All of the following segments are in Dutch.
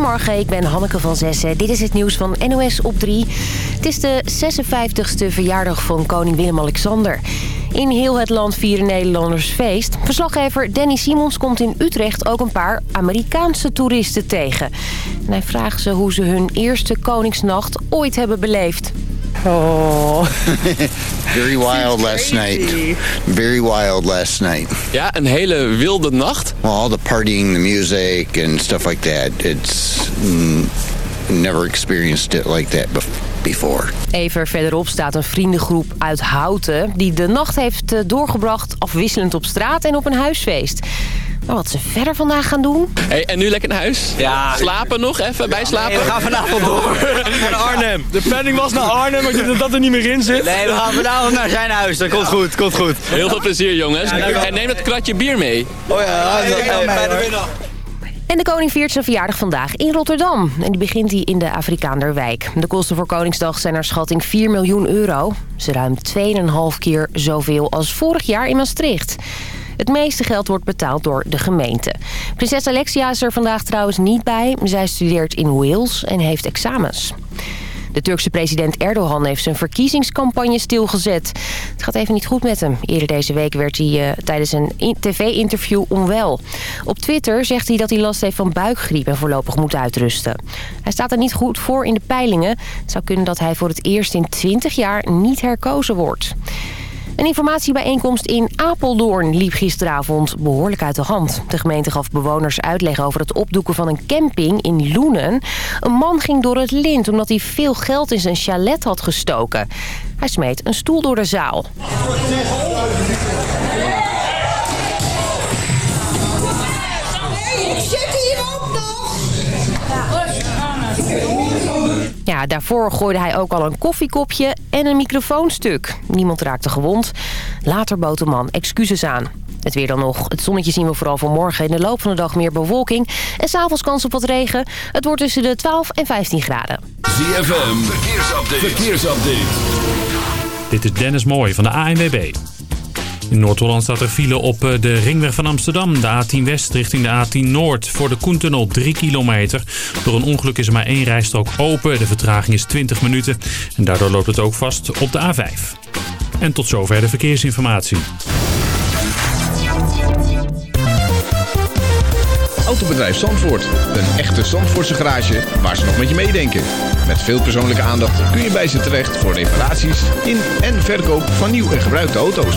Goedemorgen, ik ben Hanneke van Zessen. Dit is het nieuws van NOS op 3. Het is de 56e verjaardag van koning Willem-Alexander. In heel het land vieren Nederlanders feest. Verslaggever Danny Simons komt in Utrecht ook een paar Amerikaanse toeristen tegen. En hij vraagt ze hoe ze hun eerste koningsnacht ooit hebben beleefd. Oh. Very wild last night. Very wild last night. Ja, een hele wilde nacht. Well, all the partying, the music and stuff like that. It's mm, never experienced it like that before. Even verderop staat een vriendengroep uit Houten... die de nacht heeft eh, doorgebracht afwisselend op straat en op een huisfeest. Maar wat ze verder vandaag gaan doen... Hey, en nu lekker naar huis? Ja. Slapen nog even, bijslapen? Nee, we gaan vanavond door. naar Arnhem. De planning was naar Arnhem, maar dat dat er niet meer in zit. Nee, we gaan vanavond naar zijn huis. Dat komt goed, komt goed. Heel veel plezier jongens. En neem dat kratje bier mee. Oh ja, bij de winnaar. En de koning viert zijn verjaardag vandaag in Rotterdam. En die begint hij in de Afrikaanderwijk. De kosten voor Koningsdag zijn naar schatting 4 miljoen euro. Is ruim 2,5 keer zoveel als vorig jaar in Maastricht. Het meeste geld wordt betaald door de gemeente. Prinses Alexia is er vandaag trouwens niet bij. Zij studeert in Wales en heeft examens. De Turkse president Erdogan heeft zijn verkiezingscampagne stilgezet. Het gaat even niet goed met hem. Eerder deze week werd hij uh, tijdens een tv-interview onwel. Op Twitter zegt hij dat hij last heeft van buikgriep en voorlopig moet uitrusten. Hij staat er niet goed voor in de peilingen. Het zou kunnen dat hij voor het eerst in 20 jaar niet herkozen wordt. Een informatiebijeenkomst in Apeldoorn liep gisteravond behoorlijk uit de hand. De gemeente gaf bewoners uitleg over het opdoeken van een camping in Loenen. Een man ging door het lint omdat hij veel geld in zijn chalet had gestoken. Hij smeet een stoel door de zaal. Daarvoor gooide hij ook al een koffiekopje en een microfoonstuk. Niemand raakte gewond. Later bood de man excuses aan. Het weer dan nog. Het zonnetje zien we vooral vanmorgen. In de loop van de dag meer bewolking. En s'avonds kans op wat regen. Het wordt tussen de 12 en 15 graden. ZFM, verkeersupdate. verkeersupdate. Dit is Dennis Mooij van de ANWB. In Noord-Holland staat er file op eh, de ringweg van Amsterdam. De A10 West richting de A10 Noord. Voor de Koentunnel 3 kilometer. Door een ongeluk is er maar één rijstrook open. De vertraging is 20 minuten. En daardoor loopt het ook vast op de A5. En tot zover de verkeersinformatie. Autobedrijf Zandvoort. Een echte Zandvoortse garage waar ze nog met je meedenken. Met veel persoonlijke aandacht kun je bij ze terecht voor reparaties in en verkoop van nieuw en gebruikte auto's.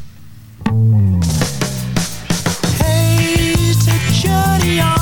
your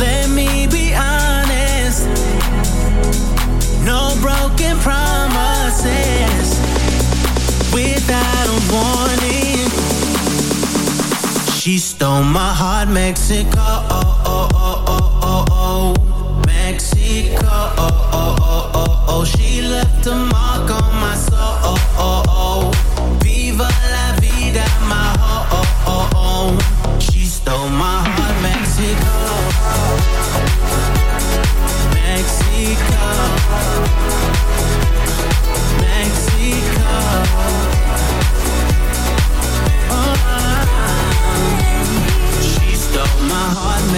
Let me be honest. No broken promises. Without a warning, she stole my heart, Mexico. Oh, oh, oh, oh, oh, oh. Mexico. Oh, oh, oh, oh, oh. She left a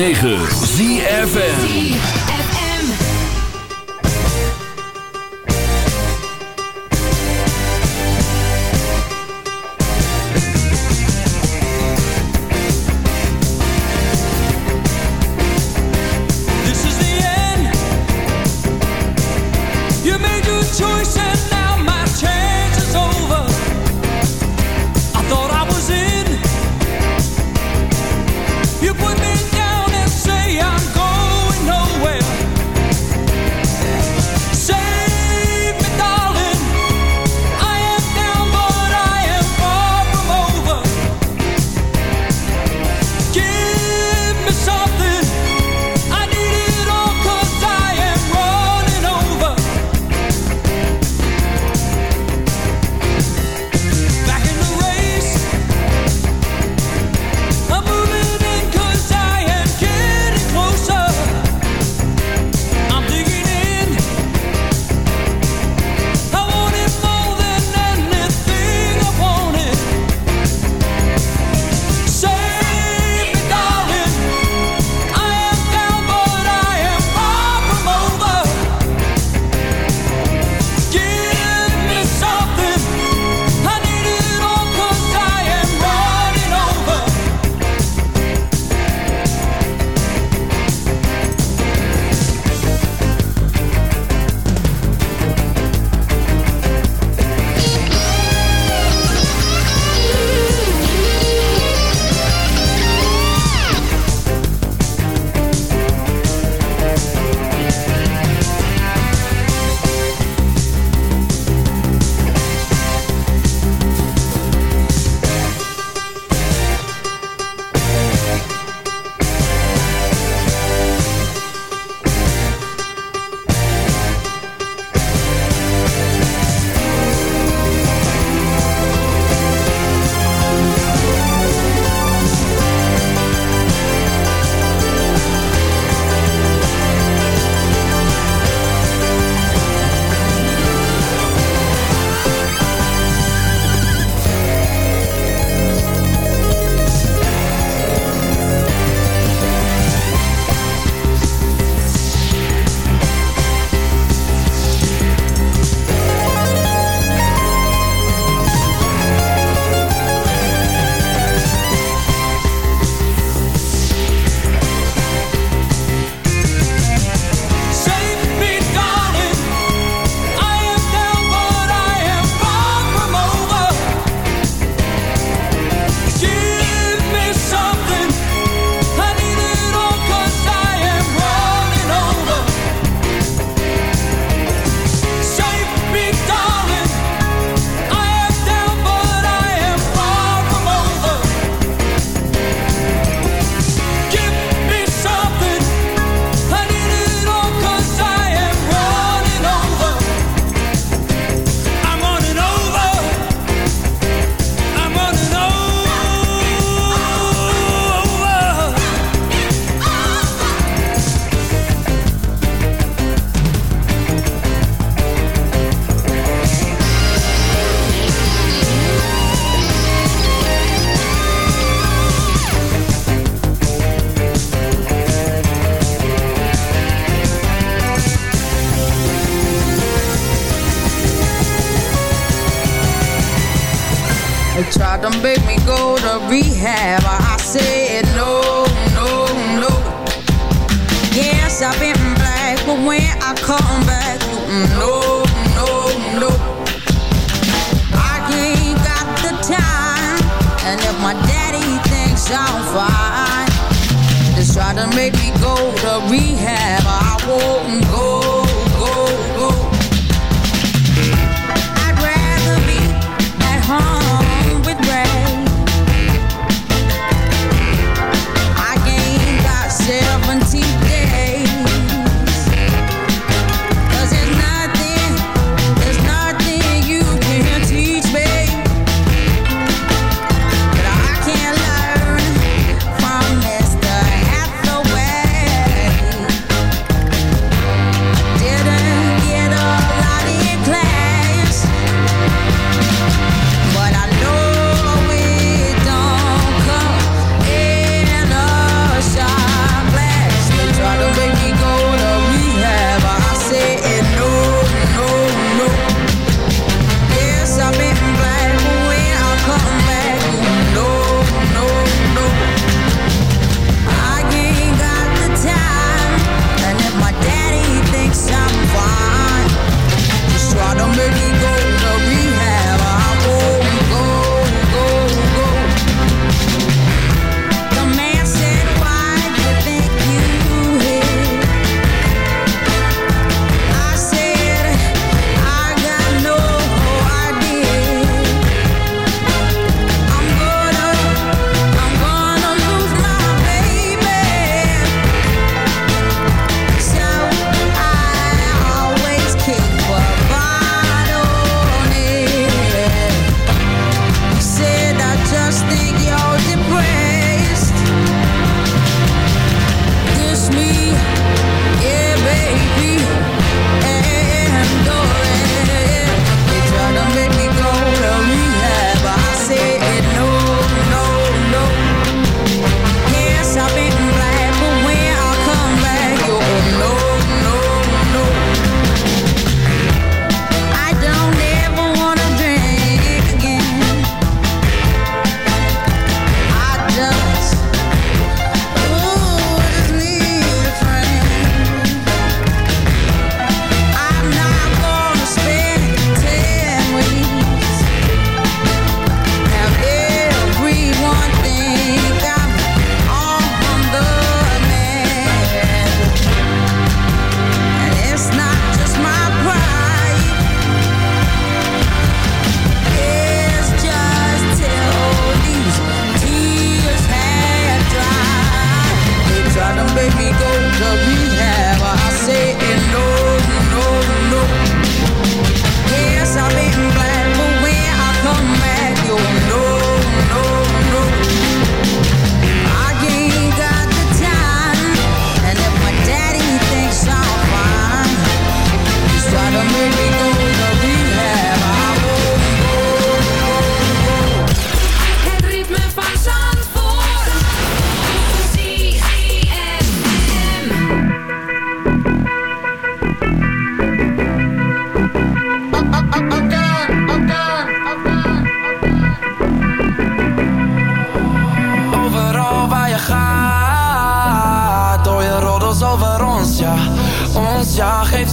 9. come back. Mm, no, no, no. I ain't got the time. And if my daddy thinks I'm fine, just try to make me go to rehab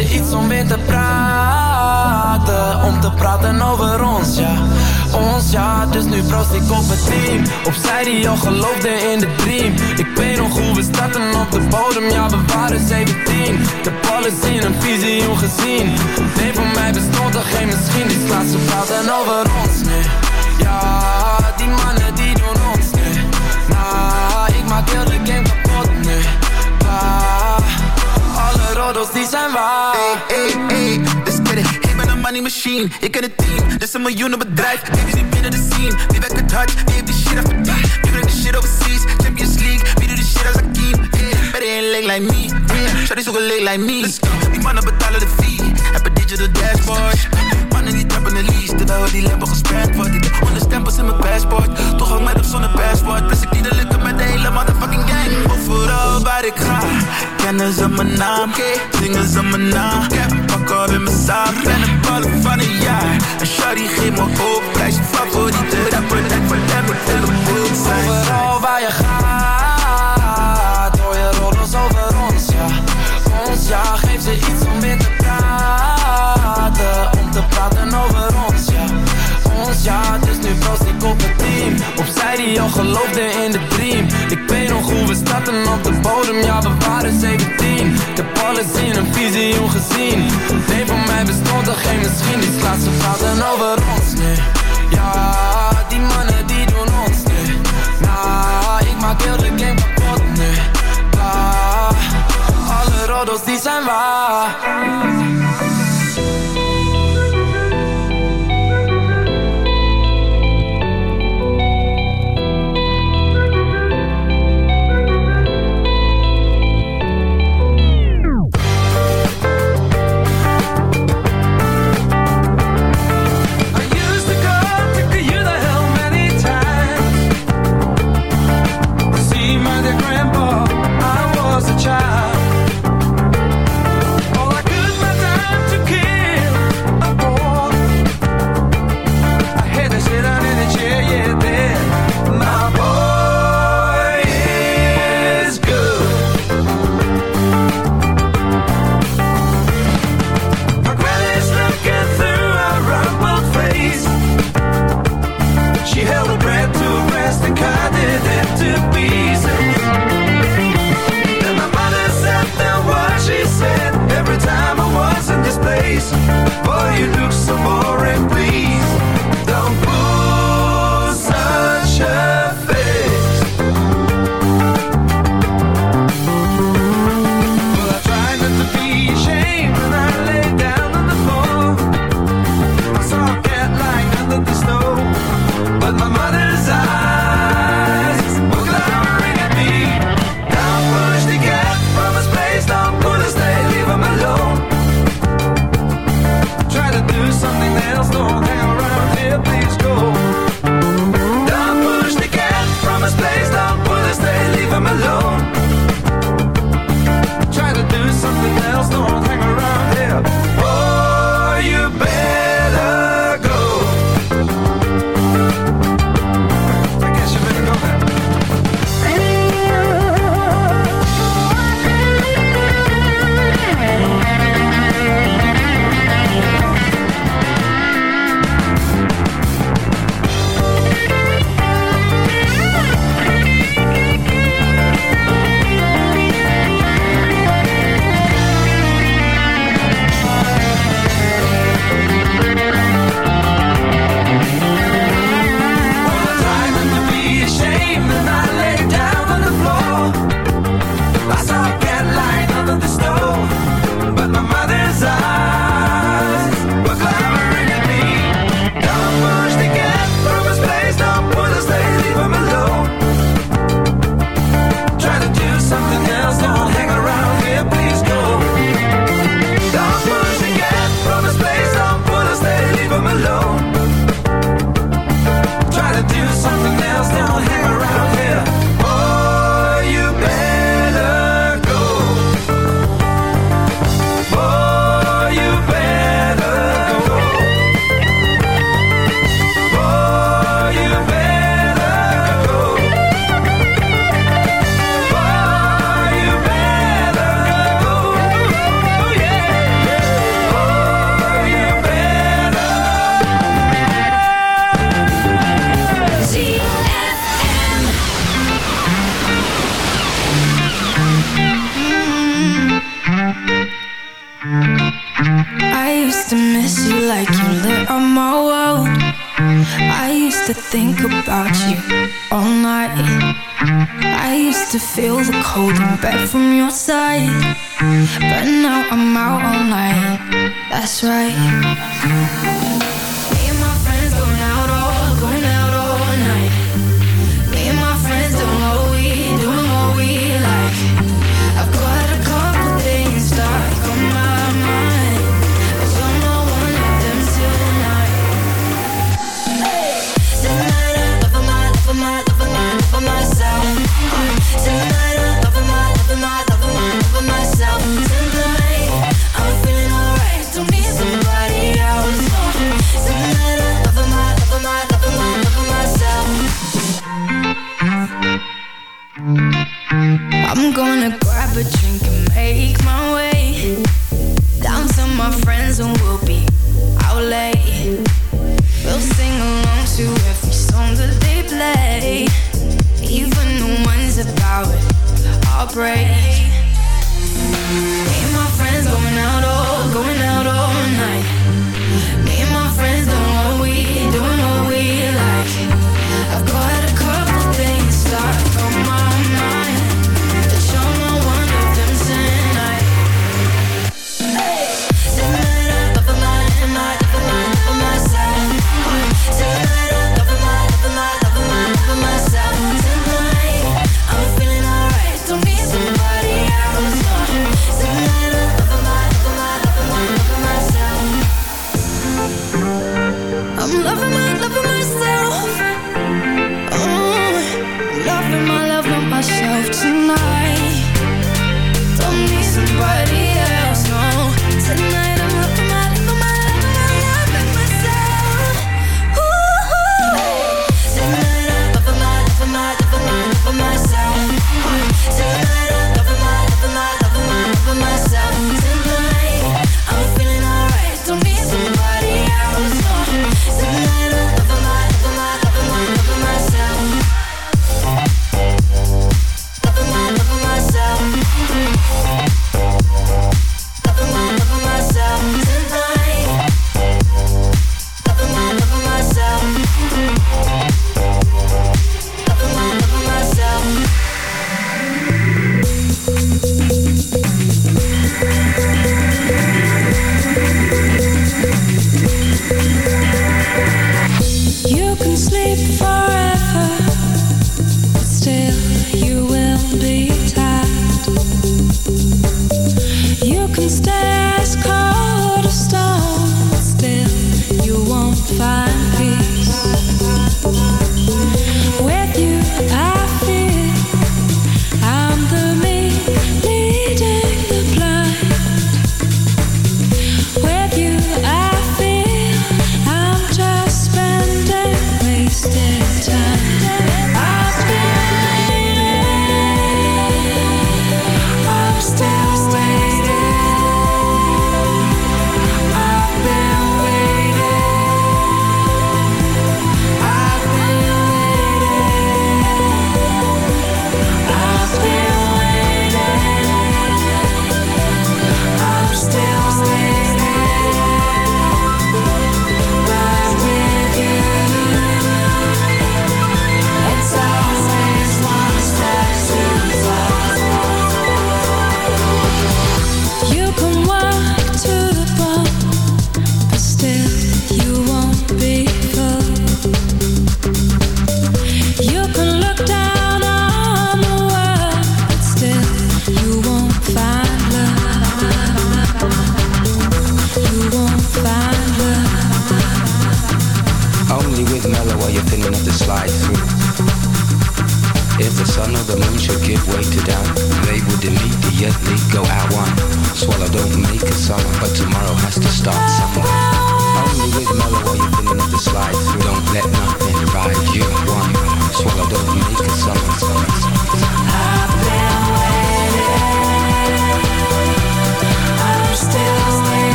iets om weer te praten. Om te praten over ons, ja. Ons, ja, dus nu proost ik op het team. Opzij die al geloofde in de dream. Ik weet nog hoe we starten op de bodem Ja, we waren 17 Ik heb alles in een visioen gezien. Nee, voor mij bestond er geen misschien. Die slaat ze praten over ons, nee. Ja, die mannen die doen ons, nee. Nah, ik maak heel de game kapot, nee Roddels die zijn waar Hey, hey, let's get it. Ik ben een money machine, ik ken het team. Dit is een miljoenen bedrijf, baby's niet binnen de scene. Wie het hard, wie heeft die shit afverdiend? Wie brengt de shit overseas, Champions League. Wie doet die shit als Akeem? Yeah, better ain't leg like me. Yeah, shawty zoeken leg like me. Let's go. Die mannen betalen de fee, heb een digital dashboard. Mannen die trappen de lease, terwijl die lampen gesperd wordt. Ik heb honderd stempels in mijn passport, toch hang mij op zonder passport. Plus ik niet de lukken met de hele motherfucking gang. Overal waar ik ga, kennen ze mijn naam, zingen ze mijn naam. Ik heb een pak op in mijn zaak, ben een ballen van een jaar. En shawty geeft me hoop, prijs je favoriete rapper. Lijkt voor hem, ik wil een boel zijn. Overal waar je gaat, hoor je roddels over ons, ja. Ons, ja, geef ze iets om weer te praten. Te praten over ons, ja. Ons, ja, dus nu proost ik op het team. Opzij die al geloofde in de dream. Ik weet nog hoe we starten op de bodem, ja, we waren 17. Ik heb alles in een visioen gezien. Nee, voor mij bestond er geen misschien. Die slaat ze praten over ons, nee. Ja, die mannen die doen ons, nee. Nah, ik maak heel de game kapot, nee. Ah, alle roddels die zijn waar.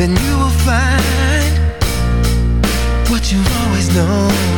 Then you will find what you've always known.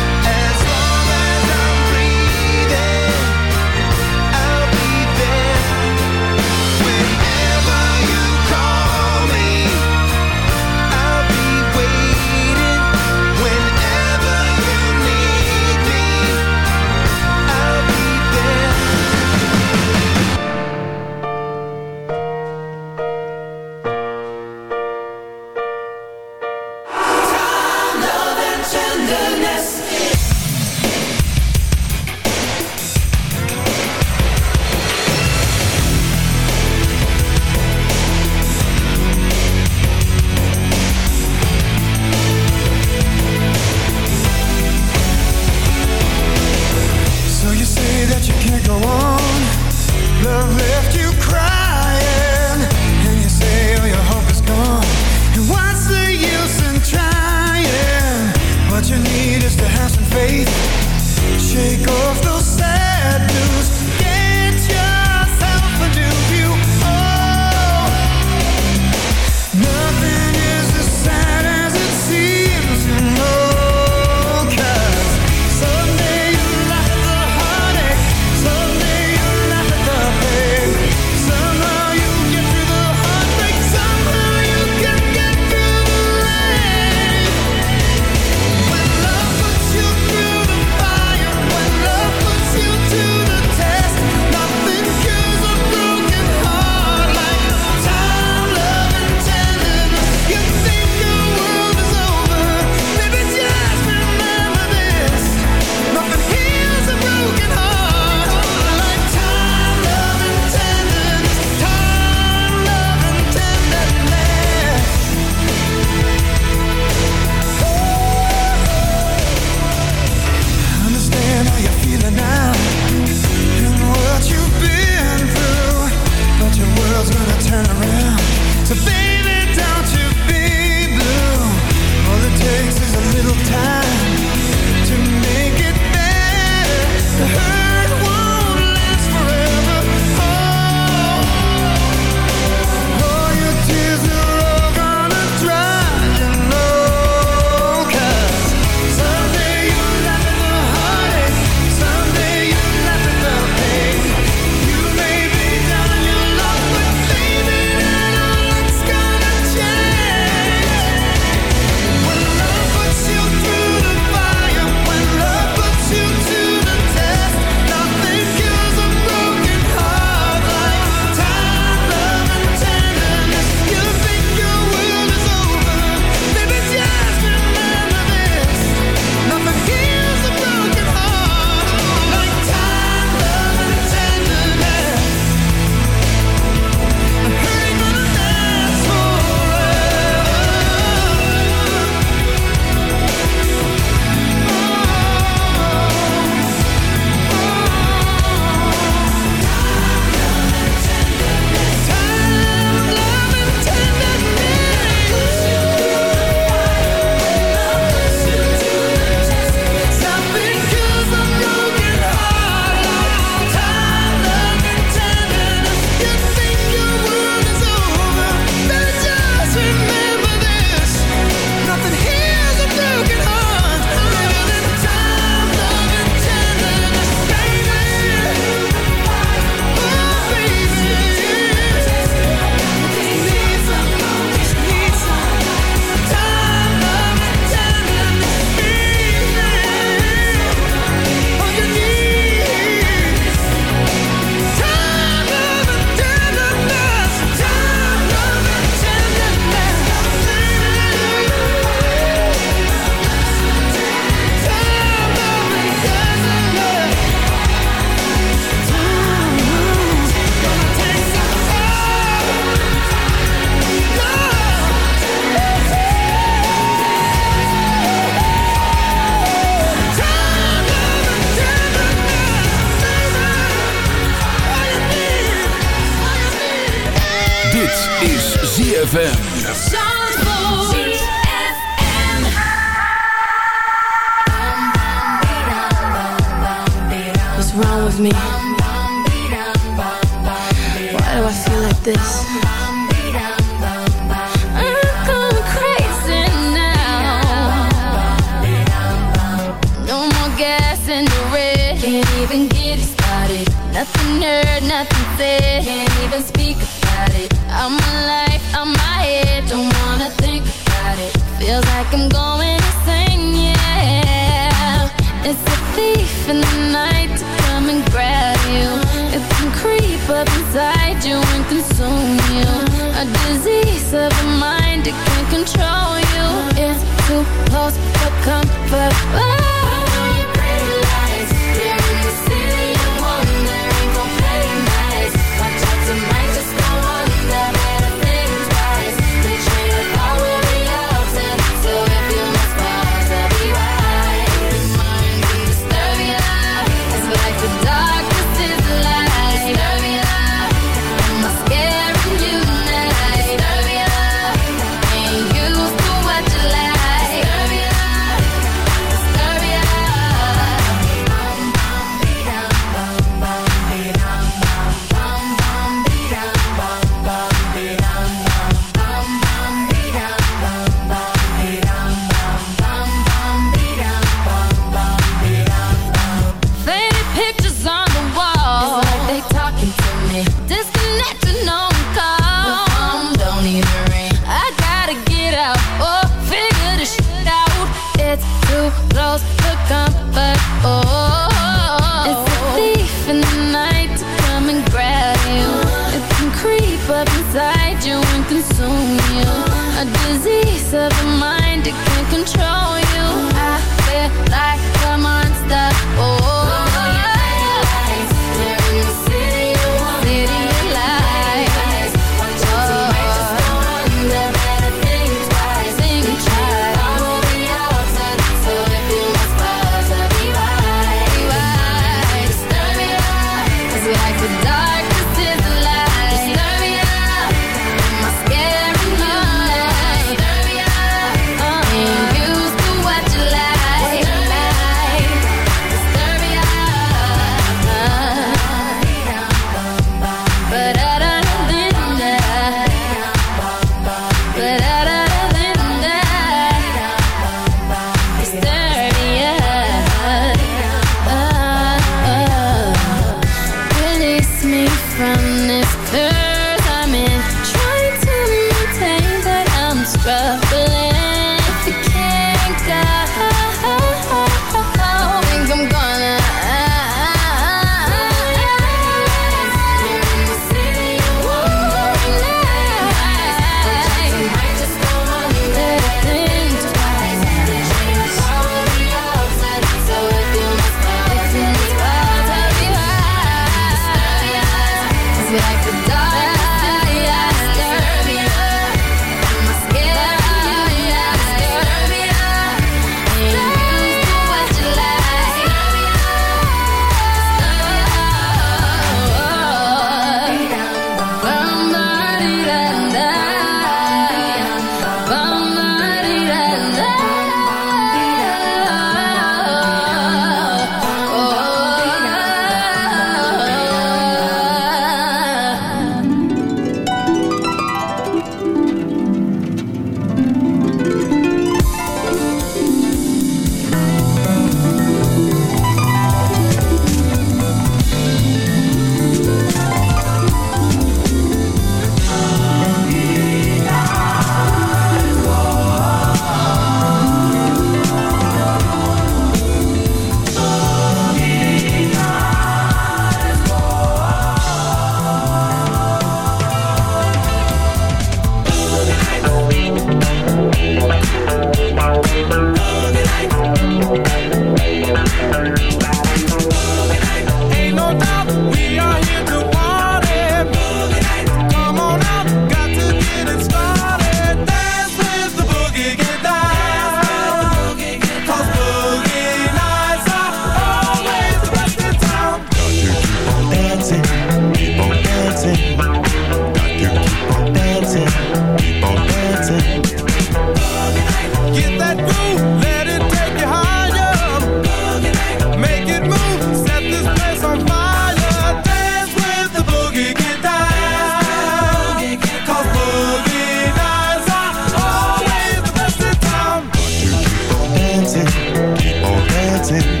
keep on dancing.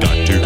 Got to